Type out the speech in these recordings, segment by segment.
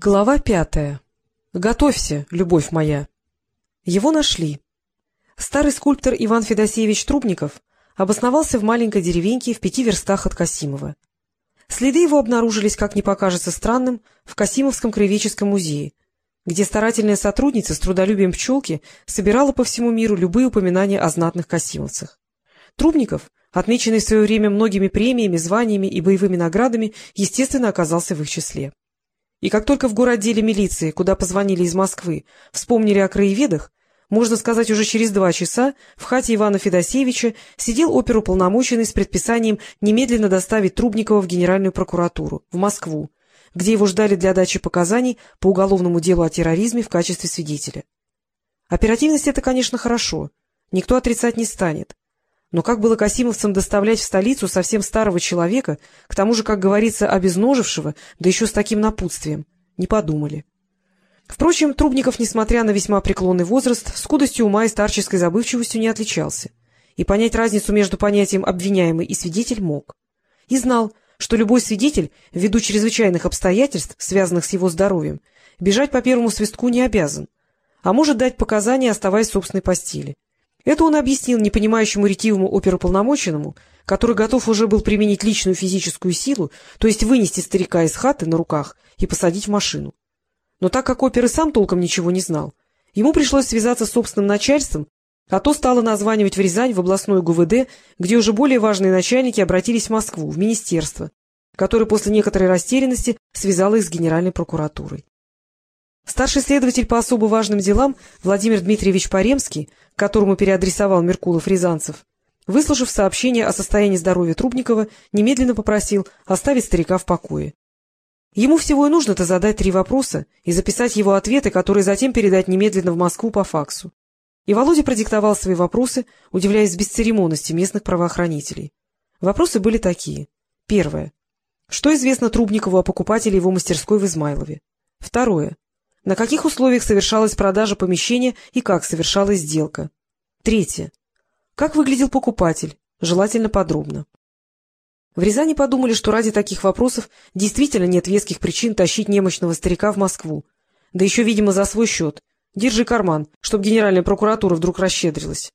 Глава пятая. Готовься, любовь моя. Его нашли. Старый скульптор Иван Федосеевич Трубников обосновался в маленькой деревеньке в пяти верстах от Касимова. Следы его обнаружились, как не покажется странным, в Касимовском краеведческом музее, где старательная сотрудница с трудолюбием пчелки собирала по всему миру любые упоминания о знатных касимовцах. Трубников, отмеченный в свое время многими премиями, званиями и боевыми наградами, естественно, оказался в их числе. И как только в городделе милиции, куда позвонили из Москвы, вспомнили о краеведах, можно сказать, уже через два часа в хате Ивана Федосеевича сидел оперуполномоченный с предписанием немедленно доставить Трубникова в Генеральную прокуратуру, в Москву, где его ждали для дачи показаний по уголовному делу о терроризме в качестве свидетеля. Оперативность — это, конечно, хорошо, никто отрицать не станет. Но как было касимовцам доставлять в столицу совсем старого человека, к тому же, как говорится, обезножившего, да еще с таким напутствием? Не подумали. Впрочем, Трубников, несмотря на весьма преклонный возраст, скудостью ума и старческой забывчивостью не отличался, и понять разницу между понятием «обвиняемый» и «свидетель» мог. И знал, что любой свидетель, ввиду чрезвычайных обстоятельств, связанных с его здоровьем, бежать по первому свистку не обязан, а может дать показания, оставаясь в собственной постели. Это он объяснил непонимающему ретивому оперуполномоченному, который готов уже был применить личную физическую силу, то есть вынести старика из хаты на руках и посадить в машину. Но так как опер и сам толком ничего не знал, ему пришлось связаться с собственным начальством, а то стало названивать в Рязань в областной ГУВД, где уже более важные начальники обратились в Москву, в министерство, которое после некоторой растерянности связало их с Генеральной прокуратурой. Старший следователь по особо важным делам Владимир Дмитриевич Паремский, которому переадресовал Меркулов-Рязанцев, выслушав сообщение о состоянии здоровья Трубникова, немедленно попросил оставить старика в покое. Ему всего и нужно-то задать три вопроса и записать его ответы, которые затем передать немедленно в Москву по факсу. И Володя продиктовал свои вопросы, удивляясь бесцеремонности местных правоохранителей. Вопросы были такие. Первое. Что известно Трубникову о покупателе его мастерской в Измайлове? Второе. На каких условиях совершалась продажа помещения и как совершалась сделка? Третье. Как выглядел покупатель? Желательно подробно. В Рязани подумали, что ради таких вопросов действительно нет веских причин тащить немощного старика в Москву. Да еще, видимо, за свой счет. Держи карман, чтобы генеральная прокуратура вдруг расщедрилась.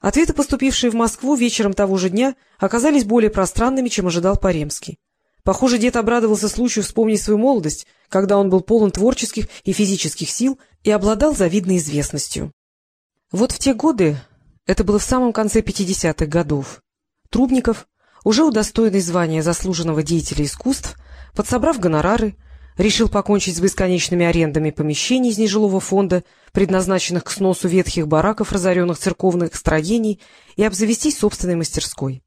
Ответы, поступившие в Москву вечером того же дня, оказались более пространными, чем ожидал Паремский. Похоже, дед обрадовался случаю вспомнить свою молодость, когда он был полон творческих и физических сил и обладал завидной известностью. Вот в те годы, это было в самом конце 50-х годов, Трубников, уже удостоенный звания заслуженного деятеля искусств, подсобрав гонорары, решил покончить с бесконечными арендами помещений из нежилого фонда, предназначенных к сносу ветхих бараков разоренных церковных строений, и обзавестись собственной мастерской.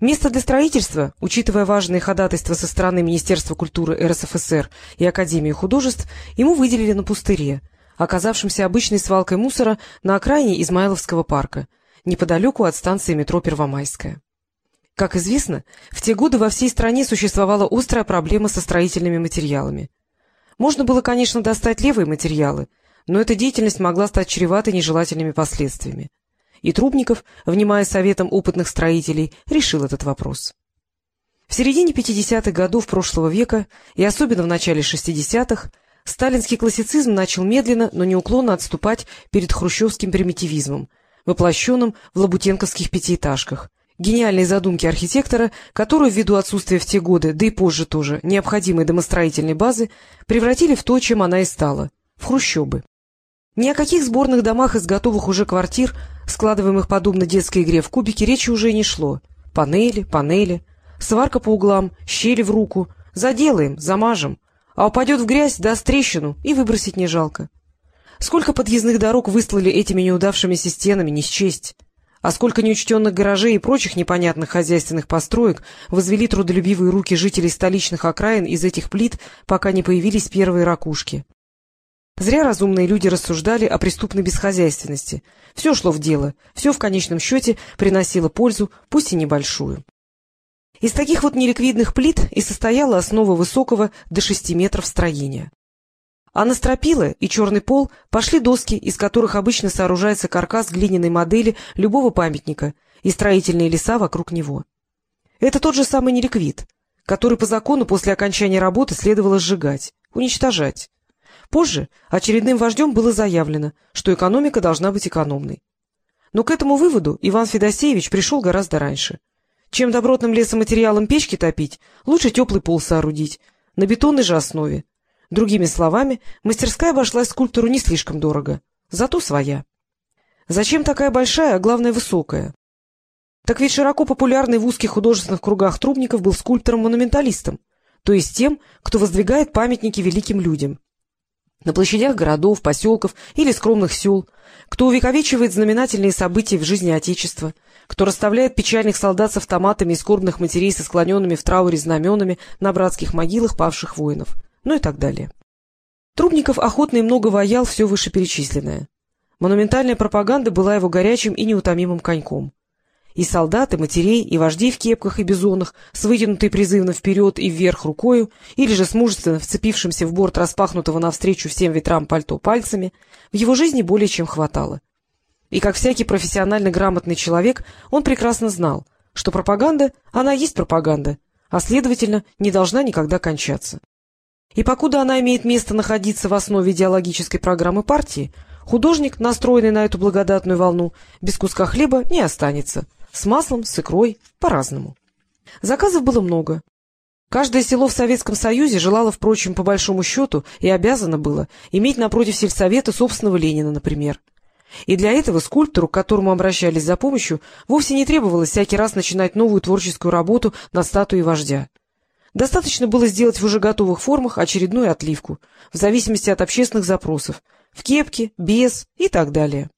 Место для строительства, учитывая важные ходатайства со стороны Министерства культуры РСФСР и Академии художеств, ему выделили на пустыре, оказавшемся обычной свалкой мусора на окраине Измайловского парка, неподалеку от станции метро Первомайская. Как известно, в те годы во всей стране существовала острая проблема со строительными материалами. Можно было, конечно, достать левые материалы, но эта деятельность могла стать чреватой нежелательными последствиями и Трубников, внимая советам опытных строителей, решил этот вопрос. В середине 50-х годов прошлого века и особенно в начале 60-х сталинский классицизм начал медленно, но неуклонно отступать перед хрущевским примитивизмом, воплощенным в лабутенковских пятиэтажках, гениальной задумки архитектора, которую ввиду отсутствия в те годы, да и позже тоже, необходимой домостроительной базы, превратили в то, чем она и стала — в хрущобы. Ни о каких сборных домах из готовых уже квартир, складываемых подобно детской игре в кубики, речи уже не шло. Панели, панели, сварка по углам, щели в руку. Заделаем, замажем. А упадет в грязь, даст трещину, и выбросить не жалко. Сколько подъездных дорог выслали этими неудавшимися стенами, не счесть. А сколько неучтенных гаражей и прочих непонятных хозяйственных построек возвели трудолюбивые руки жителей столичных окраин из этих плит, пока не появились первые ракушки. Зря разумные люди рассуждали о преступной бесхозяйственности. Все шло в дело, все в конечном счете приносило пользу, пусть и небольшую. Из таких вот неликвидных плит и состояла основа высокого до шести метров строения. А на стропила и черный пол пошли доски, из которых обычно сооружается каркас глиняной модели любого памятника и строительные леса вокруг него. Это тот же самый неликвид, который по закону после окончания работы следовало сжигать, уничтожать. Позже очередным вождем было заявлено, что экономика должна быть экономной. Но к этому выводу Иван Федосеевич пришел гораздо раньше. Чем добротным лесоматериалом печки топить, лучше теплый пол соорудить, на бетонной же основе. Другими словами, мастерская обошлась скульптору не слишком дорого, зато своя. Зачем такая большая, а главное высокая? Так ведь широко популярный в узких художественных кругах Трубников был скульптором-монументалистом, то есть тем, кто воздвигает памятники великим людям. На площадях городов, поселков или скромных сел, кто увековечивает знаменательные события в жизни Отечества, кто расставляет печальных солдат с автоматами и скорбных матерей со склоненными в трауре знаменами на братских могилах павших воинов, ну и так далее. Трубников охотно и много ваял все вышеперечисленное. Монументальная пропаганда была его горячим и неутомимым коньком. И солдаты, матерей, и вождей в кепках и бизонах, с вытянутой призывно вперед и вверх рукою, или же с мужественно вцепившимся в борт распахнутого навстречу всем ветрам пальто пальцами, в его жизни более чем хватало. И как всякий профессионально грамотный человек, он прекрасно знал, что пропаганда, она есть пропаганда, а, следовательно, не должна никогда кончаться. И покуда она имеет место находиться в основе идеологической программы партии, художник, настроенный на эту благодатную волну, без куска хлеба не останется – с маслом, с икрой, по-разному. Заказов было много. Каждое село в Советском Союзе желало, впрочем, по большому счету и обязано было иметь напротив сельсовета собственного Ленина, например. И для этого скульптору, к которому обращались за помощью, вовсе не требовалось всякий раз начинать новую творческую работу над статуей вождя. Достаточно было сделать в уже готовых формах очередную отливку, в зависимости от общественных запросов, в кепке, без и так далее.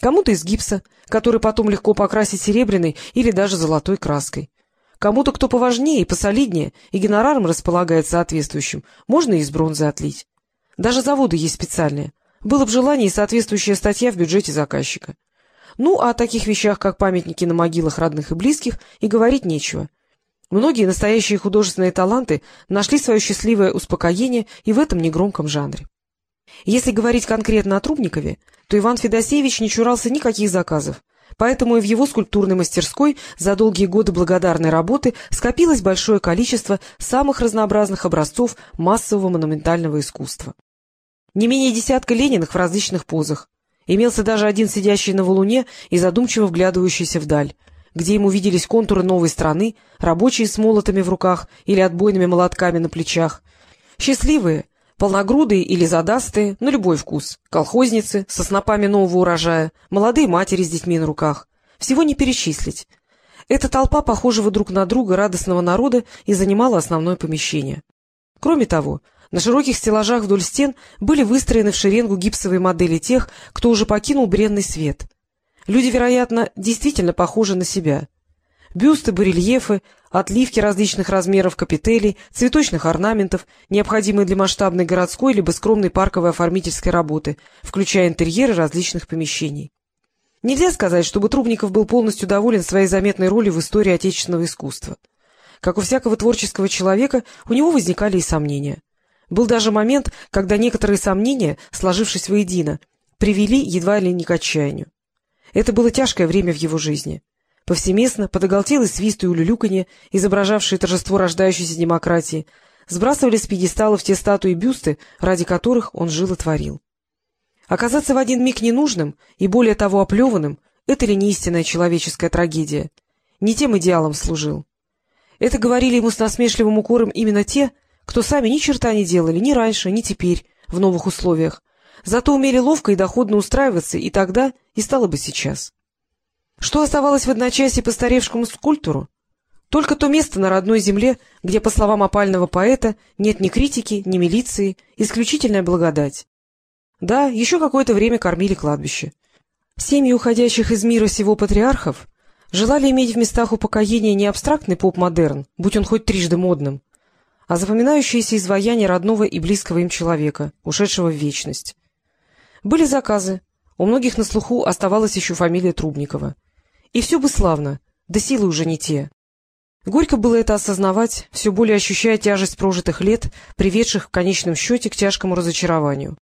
Кому-то из гипса, который потом легко покрасить серебряной или даже золотой краской. Кому-то, кто поважнее и посолиднее, и генераром располагает соответствующим, можно и из бронзы отлить. Даже заводы есть специальные. Было бы желание и соответствующая статья в бюджете заказчика. Ну, а о таких вещах, как памятники на могилах родных и близких, и говорить нечего. Многие настоящие художественные таланты нашли свое счастливое успокоение и в этом негромком жанре. Если говорить конкретно о Трубникове, то Иван Федосеевич не чурался никаких заказов, поэтому и в его скульптурной мастерской за долгие годы благодарной работы скопилось большое количество самых разнообразных образцов массового монументального искусства. Не менее десятка Лениных в различных позах. Имелся даже один сидящий на валуне и задумчиво вглядывающийся вдаль, где ему виделись контуры новой страны, рабочие с молотами в руках или отбойными молотками на плечах. Счастливые, Полногрудые или задастые, на любой вкус. Колхозницы со снопами нового урожая, молодые матери с детьми на руках. Всего не перечислить. Эта толпа похожего друг на друга радостного народа и занимала основное помещение. Кроме того, на широких стеллажах вдоль стен были выстроены в шеренгу гипсовые модели тех, кто уже покинул бренный свет. Люди, вероятно, действительно похожи на себя. Бюсты, барельефы, отливки различных размеров капителей, цветочных орнаментов, необходимые для масштабной городской либо скромной парковой оформительской работы, включая интерьеры различных помещений. Нельзя сказать, чтобы Трубников был полностью доволен своей заметной ролью в истории отечественного искусства. Как у всякого творческого человека, у него возникали и сомнения. Был даже момент, когда некоторые сомнения, сложившись воедино, привели едва ли не к отчаянию. Это было тяжкое время в его жизни. Повсеместно, под оголтелый свист и улюлюканье, изображавшие торжество рождающейся демократии, сбрасывали с пьедесталов те статуи и бюсты, ради которых он жил и творил. Оказаться в один миг ненужным и, более того, оплеванным — это ли не истинная человеческая трагедия? Не тем идеалом служил. Это говорили ему с насмешливым укором именно те, кто сами ни черта не делали ни раньше, ни теперь, в новых условиях, зато умели ловко и доходно устраиваться и тогда, и стало бы сейчас. Что оставалось в одночасье постаревшему скульптору? Только то место на родной земле, где, по словам опального поэта, нет ни критики, ни милиции, исключительная благодать. Да, еще какое-то время кормили кладбище. Семьи уходящих из мира сего патриархов желали иметь в местах упокоения не абстрактный поп-модерн, будь он хоть трижды модным, а запоминающиеся изваяния родного и близкого им человека, ушедшего в вечность. Были заказы, у многих на слуху оставалась еще фамилия Трубникова. И все бы славно, да силы уже не те. Горько было это осознавать, все более ощущая тяжесть прожитых лет, приведших в конечном счете к тяжкому разочарованию.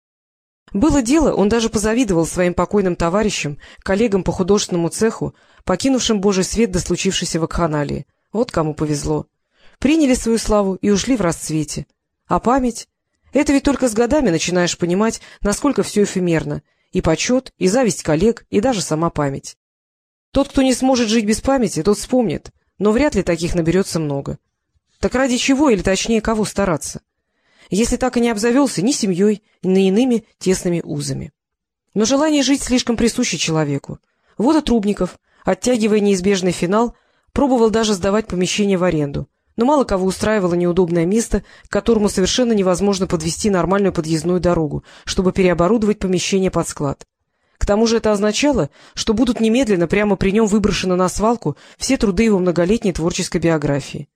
Было дело, он даже позавидовал своим покойным товарищам, коллегам по художественному цеху, покинувшим Божий свет до случившейся вакханалии. Вот кому повезло. приняли свою славу и ушли в расцвете. А память? Это ведь только с годами начинаешь понимать, насколько все эфемерно. И почет, и зависть коллег, и даже сама память. Тот, кто не сможет жить без памяти, тот вспомнит, но вряд ли таких наберется много. Так ради чего, или точнее, кого стараться? Если так и не обзавелся ни семьей, ни иными тесными узами. Но желание жить слишком присуще человеку. Вот и Трубников, оттягивая неизбежный финал, пробовал даже сдавать помещение в аренду. Но мало кого устраивало неудобное место, к которому совершенно невозможно подвести нормальную подъездную дорогу, чтобы переоборудовать помещение под склад. К тому же это означало, что будут немедленно прямо при нем выброшены на свалку все труды его многолетней творческой биографии.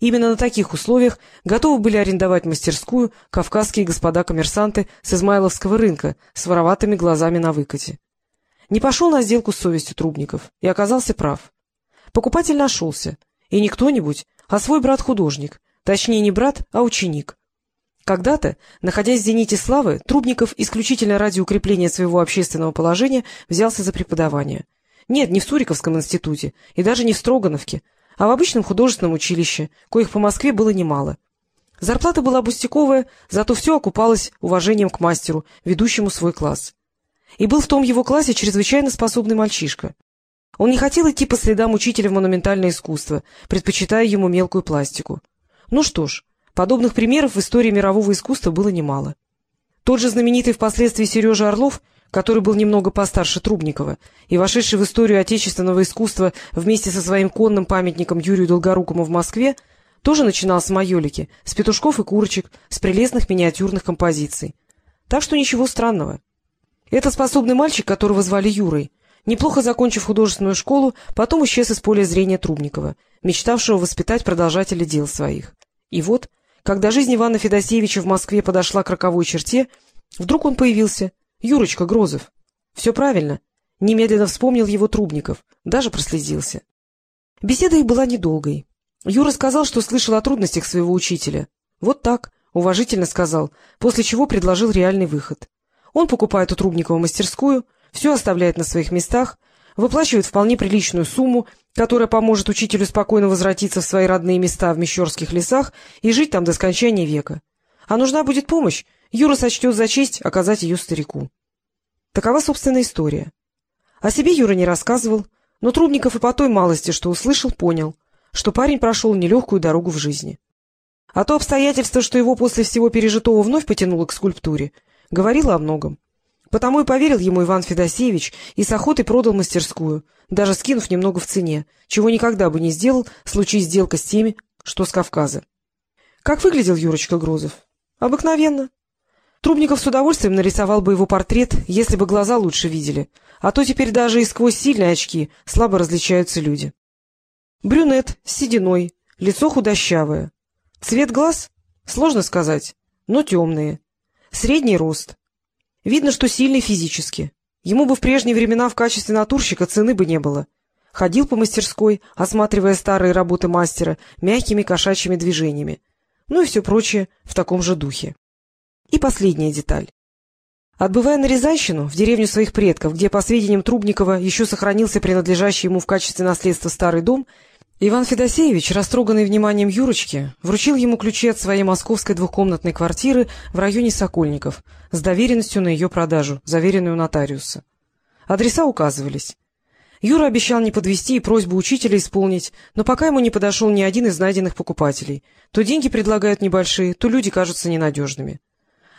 Именно на таких условиях готовы были арендовать мастерскую кавказские господа-коммерсанты с Измайловского рынка с вороватыми глазами на выкате. Не пошел на сделку с совестью Трубников и оказался прав. Покупатель нашелся, и не кто-нибудь, а свой брат-художник, точнее не брат, а ученик. Когда-то, находясь в зените славы, Трубников исключительно ради укрепления своего общественного положения взялся за преподавание. Нет, не в Суриковском институте и даже не в Строгановке, а в обычном художественном училище, коих по Москве было немало. Зарплата была бустяковая, зато все окупалось уважением к мастеру, ведущему свой класс. И был в том его классе чрезвычайно способный мальчишка. Он не хотел идти по следам учителя в монументальное искусство, предпочитая ему мелкую пластику. Ну что ж, подобных примеров в истории мирового искусства было немало. Тот же знаменитый впоследствии Сережа Орлов — который был немного постарше Трубникова и вошедший в историю отечественного искусства вместе со своим конным памятником Юрию Долгорукому в Москве, тоже начинал с майолики, с петушков и курочек, с прелестных миниатюрных композиций. Так что ничего странного. Этот способный мальчик, которого звали Юрой, неплохо закончив художественную школу, потом исчез из поля зрения Трубникова, мечтавшего воспитать продолжателя дел своих. И вот, когда жизнь Ивана Федосеевича в Москве подошла к роковой черте, вдруг он появился — Юрочка Грозов. Все правильно. Немедленно вспомнил его Трубников, даже прослезился. Беседа их была недолгой. Юра сказал, что слышал о трудностях своего учителя. Вот так, уважительно сказал, после чего предложил реальный выход. Он покупает у Трубникова мастерскую, все оставляет на своих местах, выплачивает вполне приличную сумму, которая поможет учителю спокойно возвратиться в свои родные места в Мещерских лесах и жить там до скончания века. А нужна будет помощь, Юра сочтет за честь оказать ее старику. Такова собственная история. О себе Юра не рассказывал, но Трубников и по той малости, что услышал, понял, что парень прошел нелегкую дорогу в жизни. А то обстоятельство, что его после всего пережитого вновь потянуло к скульптуре, говорило о многом. Потому и поверил ему Иван Федосеевич и с охотой продал мастерскую, даже скинув немного в цене, чего никогда бы не сделал, случись сделка с теми, что с Кавказа. Как выглядел Юрочка Грозов? Обыкновенно. Трубников с удовольствием нарисовал бы его портрет, если бы глаза лучше видели, а то теперь даже и сквозь сильные очки слабо различаются люди. Брюнет сединой, лицо худощавое. Цвет глаз? Сложно сказать, но темные. Средний рост. Видно, что сильный физически. Ему бы в прежние времена в качестве натурщика цены бы не было. Ходил по мастерской, осматривая старые работы мастера мягкими кошачьими движениями. Ну и все прочее в таком же духе. И последняя деталь. Отбывая на Рязанщину, в деревню своих предков, где, по сведениям Трубникова, еще сохранился принадлежащий ему в качестве наследства старый дом, Иван Федосеевич, растроганный вниманием Юрочки, вручил ему ключи от своей московской двухкомнатной квартиры в районе Сокольников с доверенностью на ее продажу, заверенную нотариуса. Адреса указывались. Юра обещал не подвести и просьбу учителя исполнить, но пока ему не подошел ни один из найденных покупателей. То деньги предлагают небольшие, то люди кажутся ненадежными.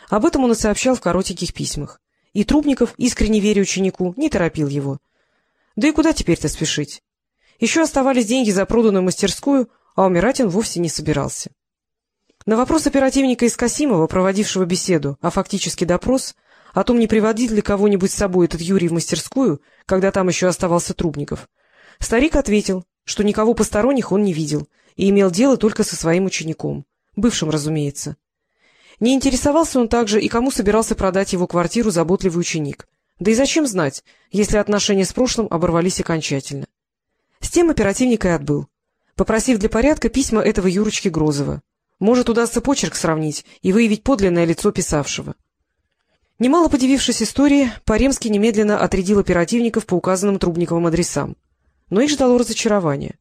Об этом он и сообщал в коротеньких письмах. И Трубников, искренне веря ученику, не торопил его. Да и куда теперь-то спешить? Еще оставались деньги за проданную мастерскую, а умирать он вовсе не собирался. На вопрос оперативника из Касимова, проводившего беседу, а фактически допрос, о том, не приводит ли кого-нибудь с собой этот Юрий в мастерскую, когда там еще оставался Трубников, старик ответил, что никого посторонних он не видел и имел дело только со своим учеником, бывшим, разумеется. Не интересовался он также, и кому собирался продать его квартиру заботливый ученик. Да и зачем знать, если отношения с прошлым оборвались окончательно. С тем оперативник и отбыл, попросив для порядка письма этого Юрочки Грозова. Может, удастся почерк сравнить и выявить подлинное лицо писавшего. Немало подивившись истории, Паремский немедленно отрядил оперативников по указанным Трубниковым адресам. Но их ждало разочарование.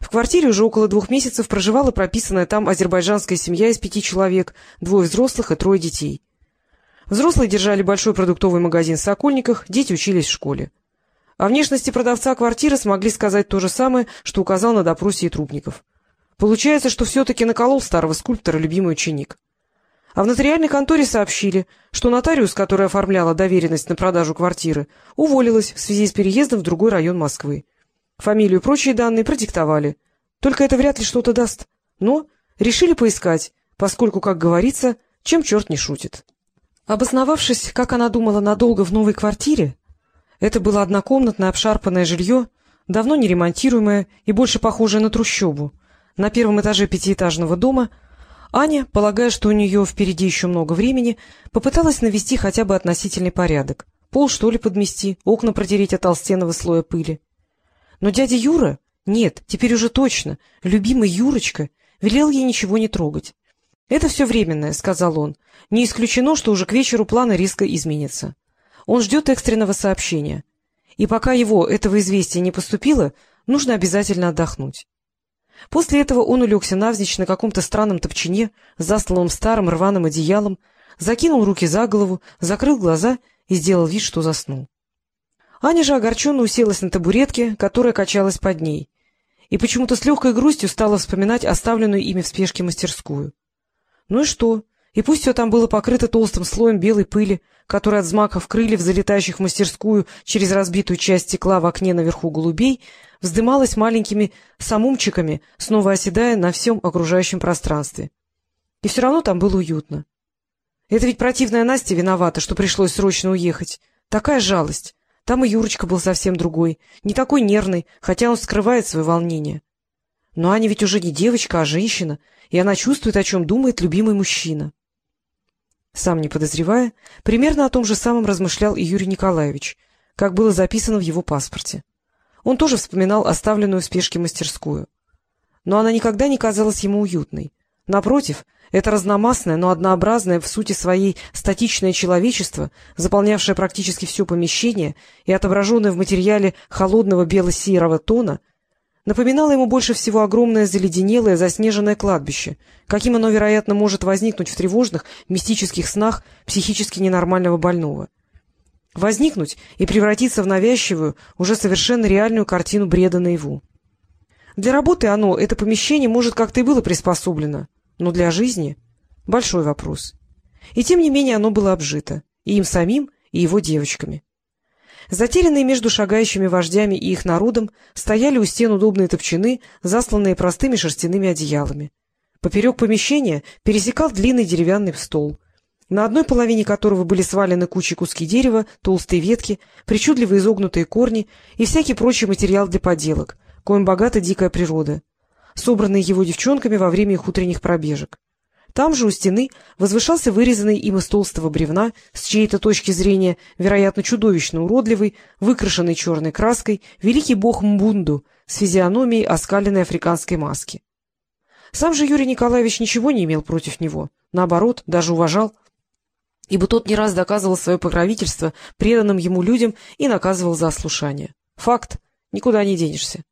В квартире уже около двух месяцев проживала прописанная там азербайджанская семья из пяти человек, двое взрослых и трое детей. Взрослые держали большой продуктовый магазин в Сокольниках, дети учились в школе. О внешности продавца квартиры смогли сказать то же самое, что указал на допросе и Трубников. Получается, что все-таки наколол старого скульптора любимый ученик. А в нотариальной конторе сообщили, что нотариус, который оформляла доверенность на продажу квартиры, уволилась в связи с переездом в другой район Москвы. Фамилию и прочие данные продиктовали. Только это вряд ли что-то даст. Но решили поискать, поскольку, как говорится, чем черт не шутит. Обосновавшись, как она думала, надолго в новой квартире, это было однокомнатное обшарпанное жилье, давно не ремонтируемое и больше похожее на трущобу, на первом этаже пятиэтажного дома, Аня, полагая, что у нее впереди еще много времени, попыталась навести хотя бы относительный порядок. Пол, что ли, подмести, окна протереть от толстенного слоя пыли. Но дядя Юра, нет, теперь уже точно, любимый Юрочка, велел ей ничего не трогать. — Это все временное, — сказал он. — Не исключено, что уже к вечеру планы риска изменятся. Он ждет экстренного сообщения. И пока его этого известия не поступило, нужно обязательно отдохнуть. После этого он улегся навзничь на каком-то странном топчине, засланном старым рваным одеялом, закинул руки за голову, закрыл глаза и сделал вид, что заснул. Аня же огорченно уселась на табуретке, которая качалась под ней, и почему-то с легкой грустью стала вспоминать оставленную ими в спешке мастерскую. Ну и что? И пусть все там было покрыто толстым слоем белой пыли, которая от взмахов крыльев, залетающих в мастерскую через разбитую часть стекла в окне наверху голубей, вздымалась маленькими самумчиками, снова оседая на всем окружающем пространстве. И все равно там было уютно. Это ведь противная Настя виновата, что пришлось срочно уехать. Такая жалость. Там и Юрочка был совсем другой, не такой нервный, хотя он скрывает свое волнение. Но Аня ведь уже не девочка, а женщина, и она чувствует, о чем думает любимый мужчина. Сам не подозревая, примерно о том же самом размышлял и Юрий Николаевич, как было записано в его паспорте. Он тоже вспоминал оставленную в спешке мастерскую. Но она никогда не казалась ему уютной. Напротив, это разномастное, но однообразное в сути своей статичное человечество, заполнявшее практически все помещение и отображенное в материале холодного бело-серого тона, напоминало ему больше всего огромное заледенелое заснеженное кладбище, каким оно, вероятно, может возникнуть в тревожных мистических снах психически ненормального больного. Возникнуть и превратиться в навязчивую, уже совершенно реальную картину бреда наяву. Для работы оно, это помещение, может, как-то и было приспособлено, но для жизни — большой вопрос. И тем не менее оно было обжито, и им самим, и его девочками. Затерянные между шагающими вождями и их народом стояли у стен удобные топчаны, засланные простыми шерстяными одеялами. Поперек помещения пересекал длинный деревянный стол, на одной половине которого были свалены кучи куски дерева, толстые ветки, причудливо изогнутые корни и всякий прочий материал для поделок, коим богата дикая природа, собранные его девчонками во время их утренних пробежек. Там же у стены возвышался вырезанный им из толстого бревна, с чьей-то точки зрения, вероятно, чудовищно уродливый, выкрашенный черной краской, великий бог Мбунду с физиономией оскаленной африканской маски. Сам же Юрий Николаевич ничего не имел против него, наоборот, даже уважал, ибо тот не раз доказывал свое покровительство преданным ему людям и наказывал за ослушание. Факт, никуда не денешься.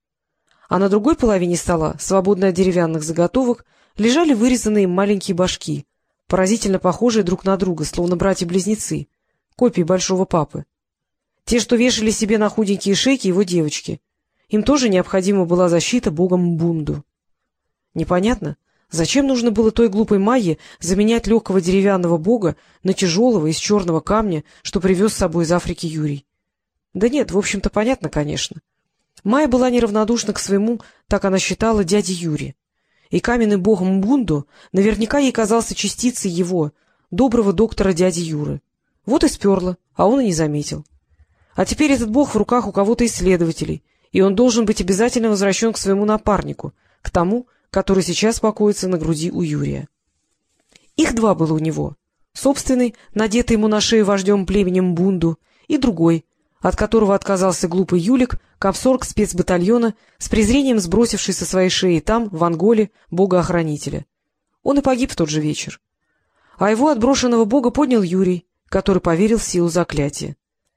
А на другой половине стола, свободной от деревянных заготовок, лежали вырезанные маленькие башки, поразительно похожие друг на друга, словно братья-близнецы, копии большого папы. Те, что вешали себе на худенькие шейки его девочки. Им тоже необходима была защита богом Бунду. Непонятно, зачем нужно было той глупой Майе заменять легкого деревянного бога на тяжелого из черного камня, что привез с собой из Африки Юрий. Да нет, в общем-то, понятно, конечно. Майя была неравнодушна к своему, так она считала, дяде Юре и каменный бог Мбунду наверняка ей казался частицей его, доброго доктора дяди Юры. Вот и сперла, а он и не заметил. А теперь этот бог в руках у кого-то исследователей, и он должен быть обязательно возвращен к своему напарнику, к тому, который сейчас покоится на груди у Юрия. Их два было у него. Собственный, надетый ему на шею вождем племенем Бунду, и другой, от которого отказался глупый Юлик, комсорг спецбатальона, с презрением сбросивший со своей шеи там, в Анголе, бога-охранителя. Он и погиб в тот же вечер. А его отброшенного бога поднял Юрий, который поверил в силу заклятия.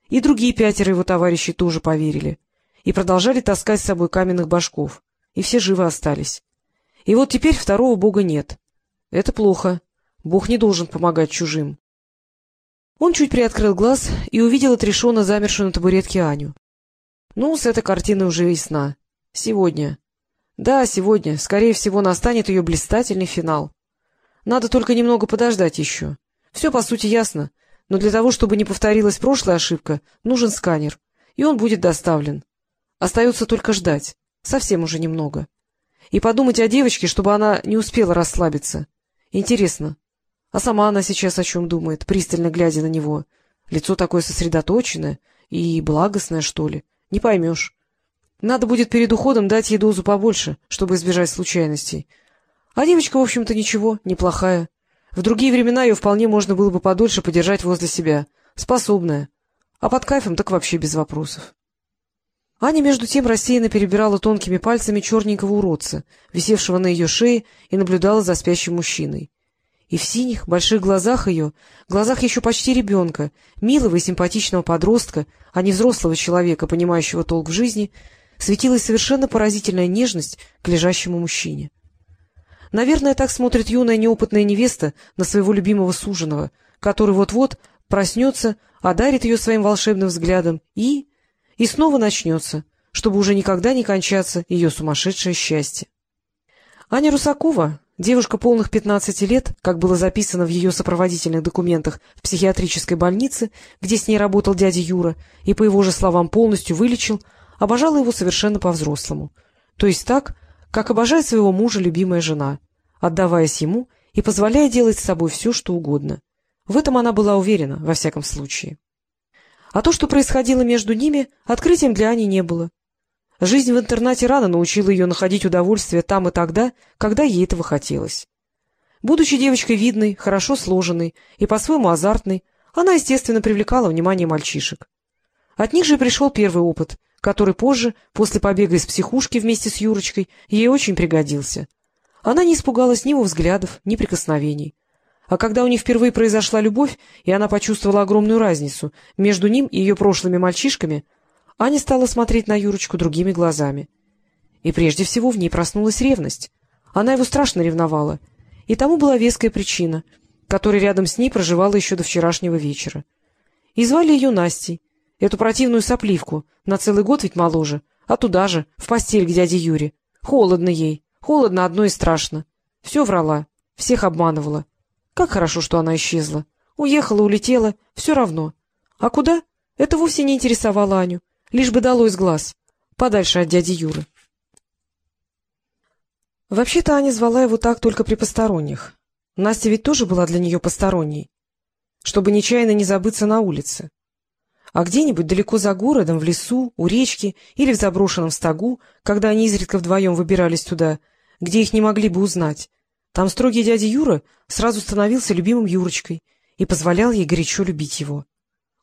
И другие пятеро его товарищей тоже поверили и продолжали таскать с собой каменных башков. и все живы остались. И вот теперь второго бога нет. Это плохо. Бог не должен помогать чужим. Он чуть приоткрыл глаз и увидел отрешенно замершую на табуретке Аню. Ну, с этой картины уже ясна. Сегодня. Да, сегодня. Скорее всего, настанет ее блистательный финал. Надо только немного подождать еще. Все, по сути, ясно. Но для того, чтобы не повторилась прошлая ошибка, нужен сканер. И он будет доставлен. Остается только ждать. Совсем уже немного. И подумать о девочке, чтобы она не успела расслабиться. Интересно, а сама она сейчас о чем думает, пристально глядя на него? Лицо такое сосредоточенное и благостное, что ли? Не поймешь. Надо будет перед уходом дать ей дозу побольше, чтобы избежать случайностей. А девочка, в общем-то, ничего, неплохая. В другие времена ее вполне можно было бы подольше подержать возле себя. Способная. А под кайфом так вообще без вопросов. Аня, между тем, рассеянно перебирала тонкими пальцами черненького уродца, висевшего на ее шее, и наблюдала за спящим мужчиной. И в синих, больших глазах ее, глазах еще почти ребенка, милого и симпатичного подростка, а не взрослого человека, понимающего толк в жизни, светилась совершенно поразительная нежность к лежащему мужчине. Наверное, так смотрит юная неопытная невеста на своего любимого суженого, который вот-вот проснется, одарит ее своим волшебным взглядом и... и снова начнется, чтобы уже никогда не кончаться ее сумасшедшее счастье. Аня Русакова, Девушка полных 15 лет, как было записано в ее сопроводительных документах в психиатрической больнице, где с ней работал дядя Юра, и, по его же словам, полностью вылечил, обожала его совершенно по-взрослому. То есть так, как обожает своего мужа любимая жена, отдаваясь ему и позволяя делать с собой все, что угодно. В этом она была уверена, во всяком случае. А то, что происходило между ними, открытием для Ани не было. Жизнь в интернате рано научила ее находить удовольствие там и тогда, когда ей этого хотелось. Будучи девочкой видной, хорошо сложенной и по-своему азартной, она, естественно, привлекала внимание мальчишек. От них же пришел первый опыт, который позже, после побега из психушки вместе с Юрочкой, ей очень пригодился. Она не испугалась ни его взглядов, ни прикосновений. А когда у них впервые произошла любовь, и она почувствовала огромную разницу между ним и ее прошлыми мальчишками — Аня стала смотреть на Юрочку другими глазами. И прежде всего в ней проснулась ревность. Она его страшно ревновала. И тому была веская причина, которая рядом с ней проживала еще до вчерашнего вечера. И звали ее Настей, эту противную сопливку, на целый год ведь моложе, а туда же, в постель к дяде Юре. Холодно ей, холодно одно и страшно. Все врала, всех обманывала. Как хорошо, что она исчезла. Уехала, улетела, все равно. А куда? Это вовсе не интересовало Аню. Лишь бы дало из глаз, подальше от дяди Юры. Вообще-то Аня звала его так только при посторонних. Настя ведь тоже была для нее посторонней, чтобы нечаянно не забыться на улице. А где-нибудь далеко за городом, в лесу, у речки или в заброшенном стогу, когда они изредка вдвоем выбирались туда, где их не могли бы узнать, там строгий дядя Юра сразу становился любимым Юрочкой и позволял ей горячо любить его.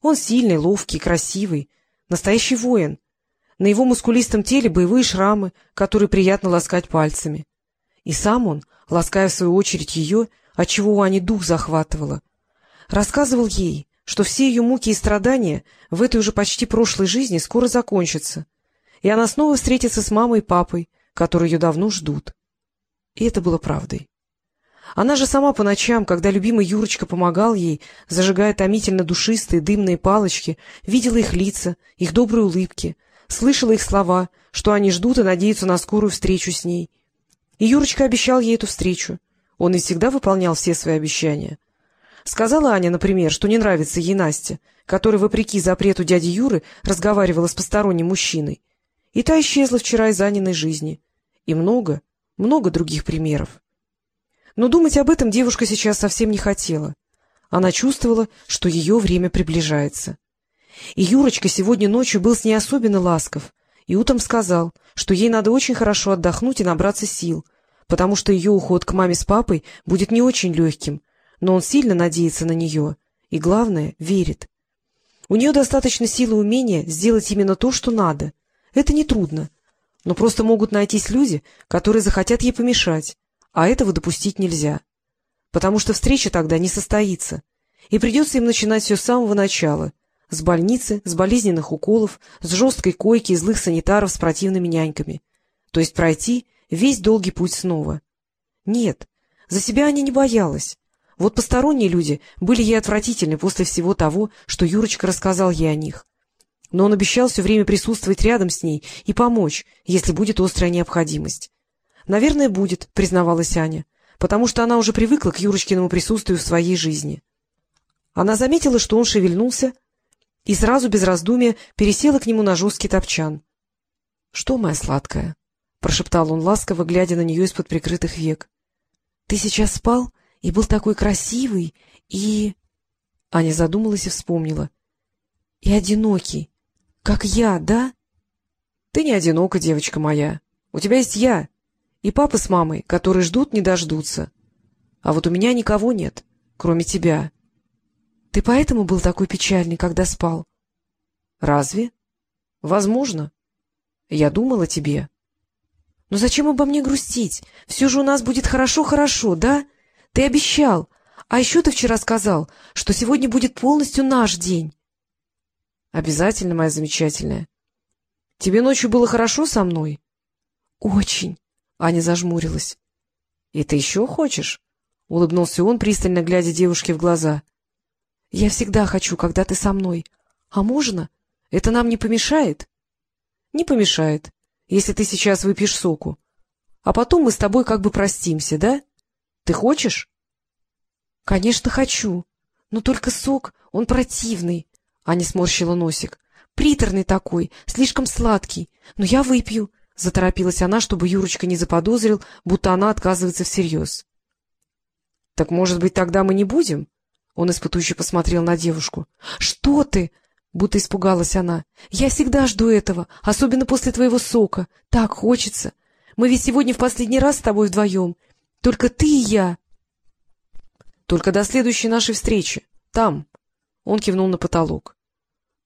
Он сильный, ловкий, красивый, Настоящий воин. На его мускулистом теле боевые шрамы, которые приятно ласкать пальцами. И сам он, лаская в свою очередь ее, отчего у Ани дух захватывало, рассказывал ей, что все ее муки и страдания в этой уже почти прошлой жизни скоро закончатся, и она снова встретится с мамой и папой, которые ее давно ждут. И это было правдой. Она же сама по ночам, когда любимый Юрочка помогал ей, зажигая томительно душистые дымные палочки, видела их лица, их добрые улыбки, слышала их слова, что они ждут и надеются на скорую встречу с ней. И Юрочка обещал ей эту встречу. Он и всегда выполнял все свои обещания. Сказала Аня, например, что не нравится ей Настя, которая, вопреки запрету дяди Юры, разговаривала с посторонним мужчиной. И та исчезла вчера из Аниной жизни. И много, много других примеров. Но думать об этом девушка сейчас совсем не хотела. Она чувствовала, что ее время приближается. И Юрочка сегодня ночью был с ней особенно ласков, и утром сказал, что ей надо очень хорошо отдохнуть и набраться сил, потому что ее уход к маме с папой будет не очень легким, но он сильно надеется на нее и, главное, верит. У нее достаточно силы и умения сделать именно то, что надо. Это нетрудно, но просто могут найтись люди, которые захотят ей помешать, а этого допустить нельзя, потому что встреча тогда не состоится, и придется им начинать все с самого начала, с больницы, с болезненных уколов, с жесткой койки и злых санитаров с противными няньками. то есть пройти весь долгий путь снова. Нет, за себя Аня не боялась. Вот посторонние люди были ей отвратительны после всего того, что Юрочка рассказал ей о них. Но он обещал все время присутствовать рядом с ней и помочь, если будет острая необходимость. — Наверное, будет, — признавалась Аня, потому что она уже привыкла к Юрочкиному присутствию в своей жизни. Она заметила, что он шевельнулся, и сразу без раздумия пересела к нему на жесткий топчан. — Что, моя сладкая? — прошептал он ласково, глядя на нее из-под прикрытых век. — Ты сейчас спал и был такой красивый, и... Аня задумалась и вспомнила. — И одинокий, как я, да? — Ты не одинока, девочка моя. У тебя есть я, и папа с мамой, которые ждут, не дождутся. А вот у меня никого нет, кроме тебя. Ты поэтому был такой печальный, когда спал? — Разве? — Возможно. Я думал о тебе. — Но зачем обо мне грустить? Все же у нас будет хорошо-хорошо, да? Ты обещал. А еще ты вчера сказал, что сегодня будет полностью наш день. — Обязательно, моя замечательная. Тебе ночью было хорошо со мной? — Очень. Аня зажмурилась. — И ты еще хочешь? — улыбнулся он, пристально глядя девушке в глаза. — Я всегда хочу, когда ты со мной. А можно? Это нам не помешает? — Не помешает, если ты сейчас выпьешь соку. А потом мы с тобой как бы простимся, да? Ты хочешь? — Конечно, хочу. Но только сок, он противный. Аня сморщила носик. — Приторный такой, слишком сладкий. Но я выпью. — заторопилась она, чтобы Юрочка не заподозрил, будто она отказывается всерьез. — Так, может быть, тогда мы не будем? Он испытующе посмотрел на девушку. — Что ты? — будто испугалась она. — Я всегда жду этого, особенно после твоего сока. Так хочется. Мы ведь сегодня в последний раз с тобой вдвоем. Только ты и я. — Только до следующей нашей встречи. Там. Он кивнул на потолок.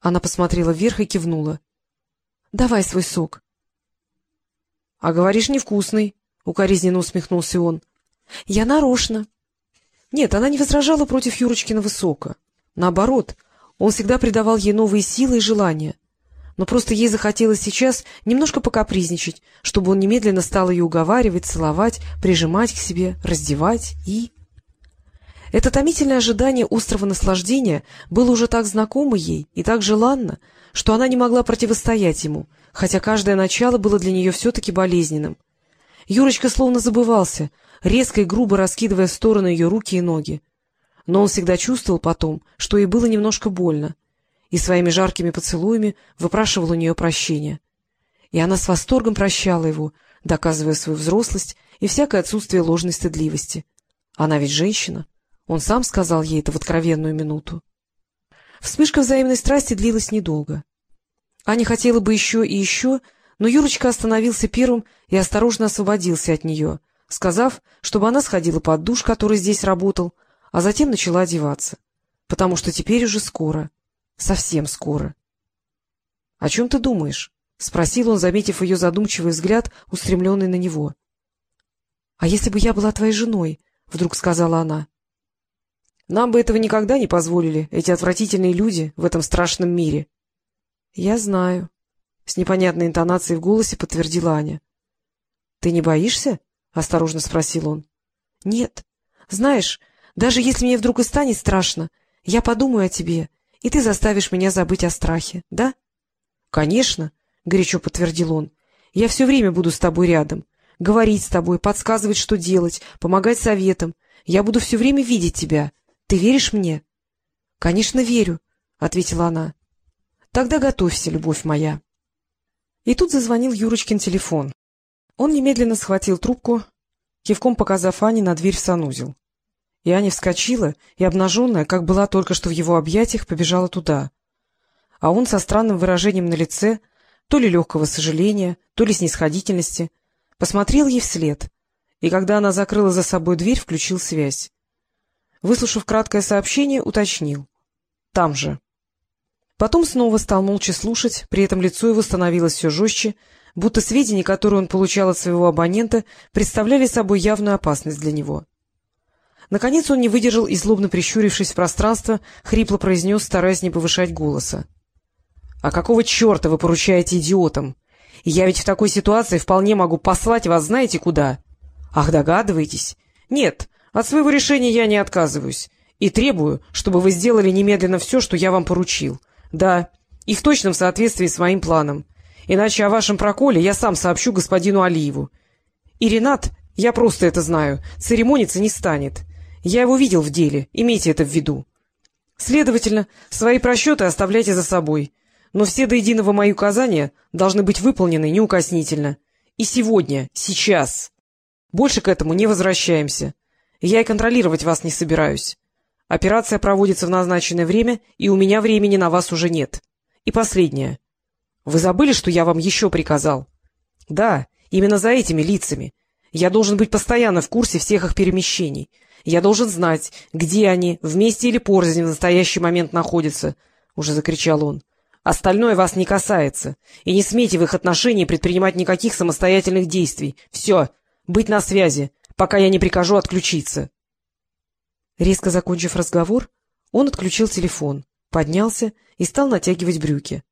Она посмотрела вверх и кивнула. — Давай свой сок. — А говоришь, невкусный, — укоризненно усмехнулся он. — Я нарочно. Нет, она не возражала против Юрочкиного сока. Наоборот, он всегда придавал ей новые силы и желания. Но просто ей захотелось сейчас немножко покапризничать, чтобы он немедленно стал ее уговаривать, целовать, прижимать к себе, раздевать и... Это томительное ожидание острого наслаждения было уже так знакомо ей и так желанно, что она не могла противостоять ему, хотя каждое начало было для нее все-таки болезненным. Юрочка словно забывался, резко и грубо раскидывая в стороны ее руки и ноги. Но он всегда чувствовал потом, что ей было немножко больно, и своими жаркими поцелуями выпрашивал у нее прощения. И она с восторгом прощала его, доказывая свою взрослость и всякое отсутствие ложной стыдливости. Она ведь женщина. Он сам сказал ей это в откровенную минуту. Вспышка взаимной страсти длилась недолго. Аня хотела бы еще и еще, но Юрочка остановился первым и осторожно освободился от нее, сказав, чтобы она сходила под душ, который здесь работал, а затем начала одеваться, потому что теперь уже скоро, совсем скоро. — О чем ты думаешь? — спросил он, заметив ее задумчивый взгляд, устремленный на него. — А если бы я была твоей женой? — вдруг сказала она. — Нам бы этого никогда не позволили, эти отвратительные люди в этом страшном мире. —— Я знаю, — с непонятной интонацией в голосе подтвердила Аня. — Ты не боишься? — осторожно спросил он. — Нет. Знаешь, даже если мне вдруг и станет страшно, я подумаю о тебе, и ты заставишь меня забыть о страхе, да? — Конечно, — горячо подтвердил он. — Я все время буду с тобой рядом, говорить с тобой, подсказывать, что делать, помогать советам. Я буду все время видеть тебя. Ты веришь мне? — Конечно, верю, — ответила она. Тогда готовься, любовь моя. И тут зазвонил Юрочкин телефон. Он немедленно схватил трубку, кивком показав Ане на дверь в санузел. И Аня вскочила, и, обнаженная, как была только что в его объятиях, побежала туда. А он со странным выражением на лице, то ли легкого сожаления, то ли снисходительности, посмотрел ей вслед, и когда она закрыла за собой дверь, включил связь. Выслушав краткое сообщение, уточнил. — Там же. Потом снова стал молча слушать, при этом лицо его становилось все жестче, будто сведения, которые он получал от своего абонента, представляли собой явную опасность для него. Наконец он не выдержал и, злобно прищурившись в пространство, хрипло произнес, стараясь не повышать голоса. — А какого черта вы поручаете идиотам? Я ведь в такой ситуации вполне могу послать вас знаете куда. Ах, догадываетесь? Нет, от своего решения я не отказываюсь. И требую, чтобы вы сделали немедленно все, что я вам поручил. Да, и в точном соответствии с моим планом. Иначе о вашем проколе я сам сообщу господину Алиеву. И Ренат, я просто это знаю, церемониться не станет. Я его видел в деле, имейте это в виду. Следовательно, свои просчеты оставляйте за собой. Но все до единого мои указания должны быть выполнены неукоснительно. И сегодня, сейчас. Больше к этому не возвращаемся. Я и контролировать вас не собираюсь. Операция проводится в назначенное время, и у меня времени на вас уже нет. И последнее. Вы забыли, что я вам еще приказал? Да, именно за этими лицами. Я должен быть постоянно в курсе всех их перемещений. Я должен знать, где они, вместе или порознь в настоящий момент находятся, — уже закричал он. Остальное вас не касается, и не смейте в их отношении предпринимать никаких самостоятельных действий. Все, быть на связи, пока я не прикажу отключиться. Резко закончив разговор, он отключил телефон, поднялся и стал натягивать брюки.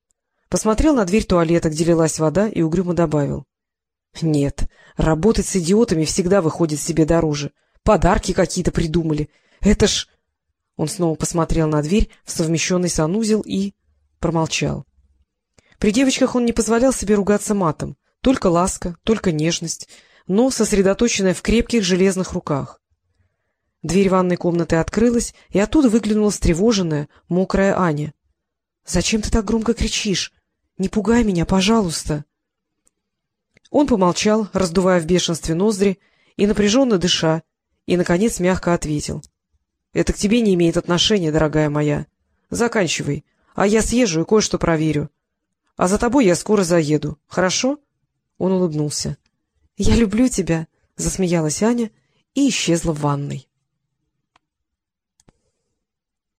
Посмотрел на дверь туалета, где лилась вода, и угрюмо добавил. — Нет, работать с идиотами всегда выходит себе дороже. Подарки какие-то придумали. Это ж... Он снова посмотрел на дверь в совмещенный санузел и... промолчал. При девочках он не позволял себе ругаться матом. Только ласка, только нежность, но сосредоточенная в крепких железных руках. Дверь ванной комнаты открылась, и оттуда выглянула встревоженная, мокрая Аня. — Зачем ты так громко кричишь? Не пугай меня, пожалуйста. Он помолчал, раздувая в бешенстве ноздри и напряженно дыша, и, наконец, мягко ответил. — Это к тебе не имеет отношения, дорогая моя. Заканчивай, а я съезжу и кое-что проверю. А за тобой я скоро заеду, хорошо? Он улыбнулся. — Я люблю тебя, — засмеялась Аня и исчезла в ванной.